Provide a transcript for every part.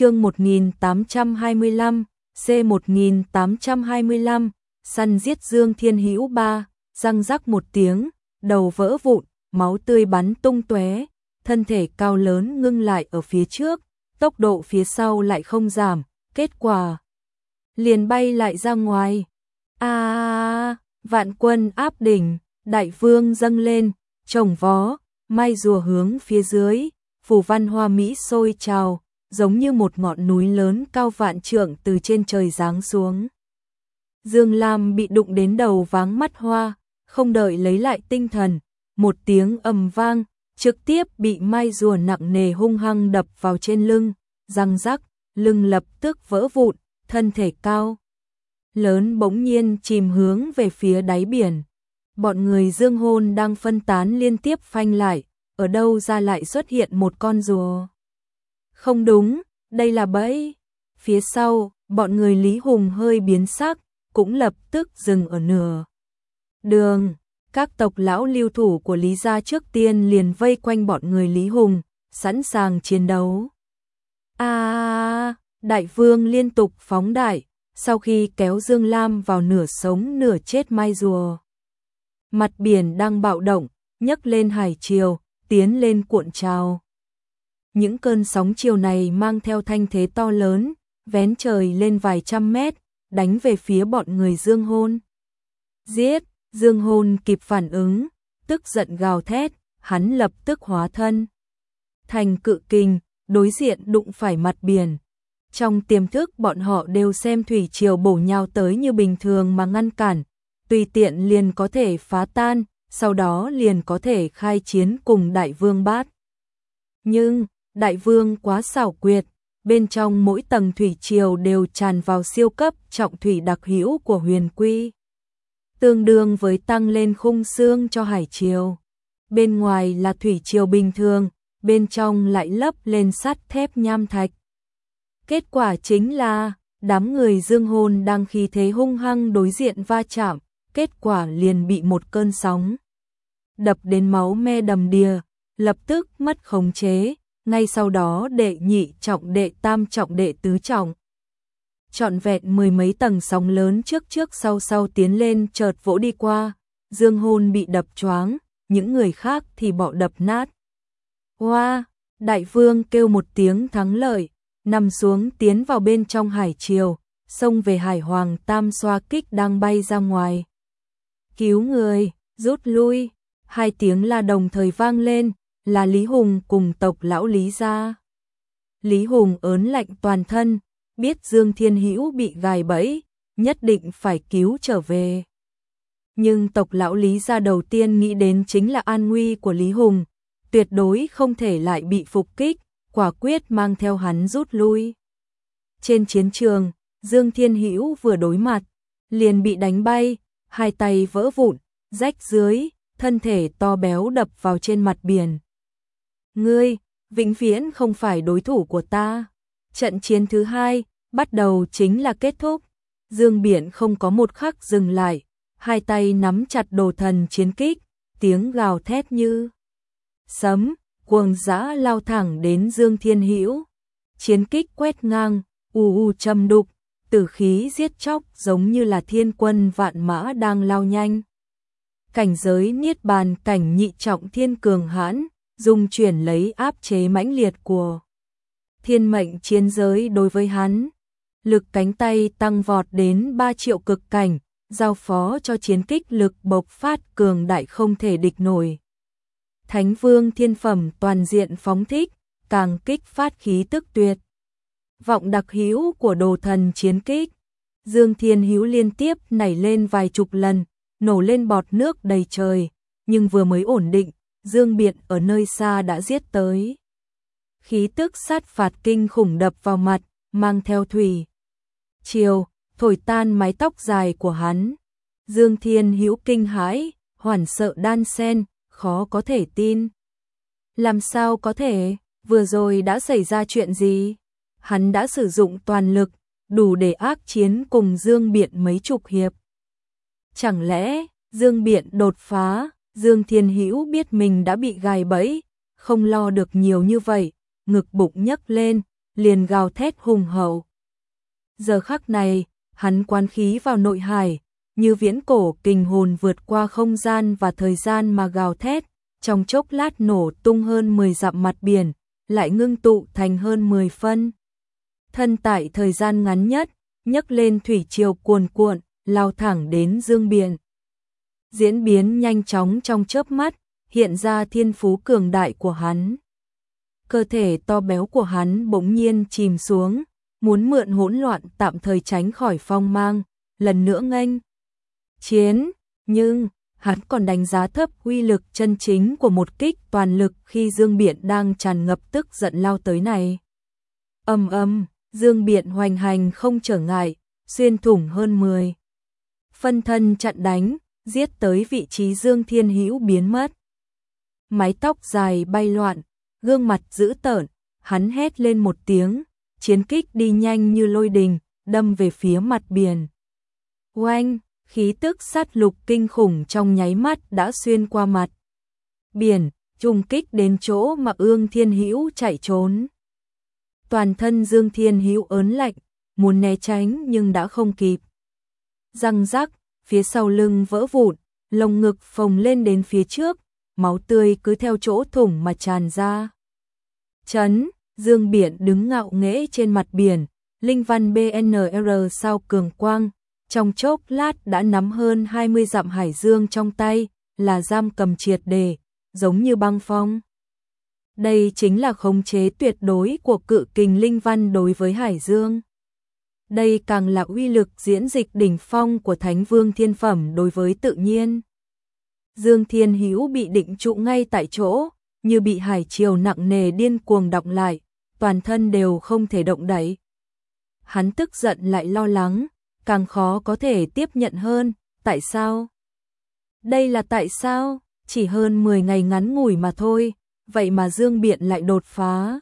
chương 1825, C1825, săn giết Dương Thiên Hữu ba, răng rắc một tiếng, đầu vỡ vụn, máu tươi bắn tung tóe, thân thể cao lớn ngưng lại ở phía trước, tốc độ phía sau lại không giảm, kết quả liền bay lại ra ngoài. A, vạn quân áp đỉnh, đại vương dâng lên, trồng vó, mai rùa hướng phía dưới, phủ văn hoa mỹ sôi trào, giống như một ngọn núi lớn cao vạn trượng từ trên trời giáng xuống. Dương Lam bị đụng đến đầu váng mắt hoa, không đợi lấy lại tinh thần, một tiếng ầm vang, trực tiếp bị mai rùa nặng nề hung hăng đập vào trên lưng, răng rắc, lưng lập tức vỡ vụn, thân thể cao. Lớn bỗng nhiên chìm hướng về phía đáy biển. Bọn người dương hôn đang phân tán liên tiếp phanh lại, ở đâu ra lại xuất hiện một con rùa. Không đúng, đây là bẫy. Phía sau, bọn người Lý Hùng hơi biến sắc, cũng lập tức dừng ở nửa. Đường, các tộc lão lưu thủ của Lý gia trước tiên liền vây quanh bọn người Lý Hùng, sẵn sàng chiến đấu. A, đại vương liên tục phóng đại, sau khi kéo Dương Lam vào nửa sống nửa chết mai rùa. Mặt biển đang bạo động, nhấc lên hải triều, tiến lên cuộn trào. Những cơn sóng chiều này mang theo thanh thế to lớn, vén trời lên vài trăm mét, đánh về phía bọn người Dương Hôn. Giết, Dương Hôn kịp phản ứng, tức giận gào thét, hắn lập tức hóa thân. Thành cự kình, đối diện đụng phải mặt biển. Trong tiềm thức bọn họ đều xem thủy triều bổ nhau tới như bình thường mà ngăn cản, tùy tiện liền có thể phá tan, sau đó liền có thể khai chiến cùng đại vương bát. Nhưng, đại vương quá xảo quyệt, bên trong mỗi tầng thủy triều đều tràn vào siêu cấp trọng thủy đặc hữu của huyền quy. Tương đương với tăng lên khung xương cho hải triều. Bên ngoài là thủy triều bình thường, bên trong lại lấp lên sắt thép nham thạch. Kết quả chính là, đám người dương hồn đang khi thế hung hăng đối diện va chạm, kết quả liền bị một cơn sóng. Đập đến máu me đầm đìa, lập tức mất khống chế, ngay sau đó đệ nhị trọng đệ tam trọng đệ tứ trọng. Chọn vẹn mười mấy tầng sóng lớn trước trước sau sau tiến lên chợt vỗ đi qua, dương hôn bị đập choáng, những người khác thì bỏ đập nát. Hoa, đại vương kêu một tiếng thắng lợi, nằm xuống tiến vào bên trong hải triều, xông về hải hoàng tam xoa kích đang bay ra ngoài. Cứu người, rút lui, hai tiếng la đồng thời vang lên, là Lý Hùng cùng tộc lão Lý gia. Lý Hùng ớn lạnh toàn thân, biết Dương Thiên Hữu bị gài bẫy, nhất định phải cứu trở về. Nhưng tộc lão Lý gia đầu tiên nghĩ đến chính là an nguy của Lý Hùng, tuyệt đối không thể lại bị phục kích, quả quyết mang theo hắn rút lui. Trên chiến trường, Dương Thiên Hữu vừa đối mặt, liền bị đánh bay, hai tay vỡ vụn, rách dưới, thân thể to béo đập vào trên mặt biển. Ngươi, vĩnh viễn không phải đối thủ của ta. Trận chiến thứ hai, bắt đầu chính là kết thúc. Dương Biển không có một khắc dừng lại, hai tay nắm chặt đồ thần chiến kích, tiếng gào thét như sấm, cuồng dã lao thẳng đến Dương Thiên Hữu. Chiến kích quét ngang, u u châm đục, tử khí giết chóc giống như là thiên quân vạn mã đang lao nhanh. Cảnh giới niết bàn cảnh nhị trọng thiên cường hãn, dùng chuyển lấy áp chế mãnh liệt của thiên mệnh chiến giới đối với hắn. Lực cánh tay tăng vọt đến 3 triệu cực cảnh, giao phó cho chiến kích lực bộc phát cường đại không thể địch nổi. Thánh vương thiên phẩm toàn diện phóng thích, càng kích phát khí tức tuyệt. Vọng đặc hữu của đồ thần chiến kích. Dương Thiên Hữu liên tiếp nảy lên vài chục lần, nổ lên bọt nước đầy trời, nhưng vừa mới ổn định, Dương Biện ở nơi xa đã giết tới. Khí tức sát phạt kinh khủng đập vào mặt, mang theo thủy. Chiều, thổi tan mái tóc dài của hắn. Dương Thiên Hữu kinh hãi, hoảng sợ đan sen, khó có thể tin. Làm sao có thể, vừa rồi đã xảy ra chuyện gì? Hắn đã sử dụng toàn lực, đủ để ác chiến cùng Dương Biện mấy chục hiệp. Chẳng lẽ, Dương Biện đột phá, Dương Thiên Hữu biết mình đã bị gài bẫy, không lo được nhiều như vậy, ngực bụng nhấc lên, liền gào thét hùng hậu. Giờ khắc này, hắn quán khí vào nội hải, như viễn cổ kình hồn vượt qua không gian và thời gian mà gào thét, trong chốc lát nổ tung hơn 10 dặm mặt biển, lại ngưng tụ thành hơn 10 phân. Thân tại thời gian ngắn nhất, nhấc lên thủy triều cuồn cuộn, lao thẳng đến dương biển. Diễn biến nhanh chóng trong chớp mắt, hiện ra thiên phú cường đại của hắn. Cơ thể to béo của hắn bỗng nhiên chìm xuống, muốn mượn hỗn loạn tạm thời tránh khỏi phong mang, lần nữa nghênh. Chiến, nhưng, hắn còn đánh giá thấp uy lực chân chính của một kích toàn lực khi Dương Biện đang tràn ngập tức giận lao tới này. Âm âm, Dương Biện hoành hành không trở ngại, xuyên thủng hơn 10. Phân thân chặn đánh, giết tới vị trí Dương Thiên Hữu biến mất. Mái tóc dài bay loạn, gương mặt dữ tợn, hắn hét lên một tiếng, chiến kích đi nhanh như lôi đình, đâm về phía mặt biển. Oanh, khí tức sát lục kinh khủng trong nháy mắt đã xuyên qua mặt. Biển, trùng kích đến chỗ mà ương thiên hữu chạy trốn. Toàn thân Dương Thiên Hữu ớn lạnh, muốn né tránh nhưng đã không kịp. Răng rắc, phía sau lưng vỡ vụn, lồng ngực phồng lên đến phía trước, máu tươi cứ theo chỗ thủng mà tràn ra. Chấn, Dương Biển đứng ngạo nghễ trên mặt biển, linh văn BNR sao cường quang, trong chốc lát đã nắm hơn 20 dặm hải dương trong tay, là giam cầm triệt đề, giống như băng phong. Đây chính là khống chế tuyệt đối của cự kình linh văn đối với hải dương. Đây càng là uy lực diễn dịch đỉnh phong của Thánh Vương Thiên Phẩm đối với tự nhiên. Dương Thiên Hữu bị định trụ ngay tại chỗ, như bị hải triều nặng nề điên cuồng đọng lại, toàn thân đều không thể động đậy. Hắn tức giận lại lo lắng, càng khó có thể tiếp nhận hơn, tại sao? Đây là tại sao? Chỉ hơn 10 ngày ngắn ngủi mà thôi, vậy mà Dương Biện lại đột phá.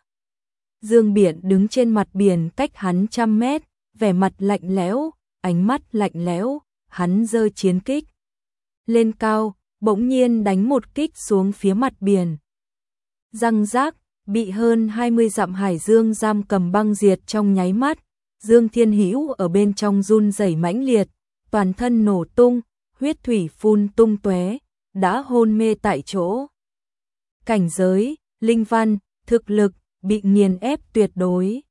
Dương Biện đứng trên mặt biển cách hắn trăm mét, vẻ mặt lạnh lẽo, ánh mắt lạnh lẽo, hắn giơ chiến kích. Lên cao, bỗng nhiên đánh một kích xuống phía mặt biển. Răng rác, bị hơn 20 dặm hải dương giam cầm băng diệt trong nháy mắt, Dương Thiên Hữu ở bên trong run rẩy mãnh liệt, toàn thân nổ tung, huyết thủy phun tung tóe, đã hôn mê tại chỗ. Cảnh giới, linh văn, thực lực bị nghiền ép tuyệt đối.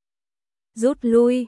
Rút lui,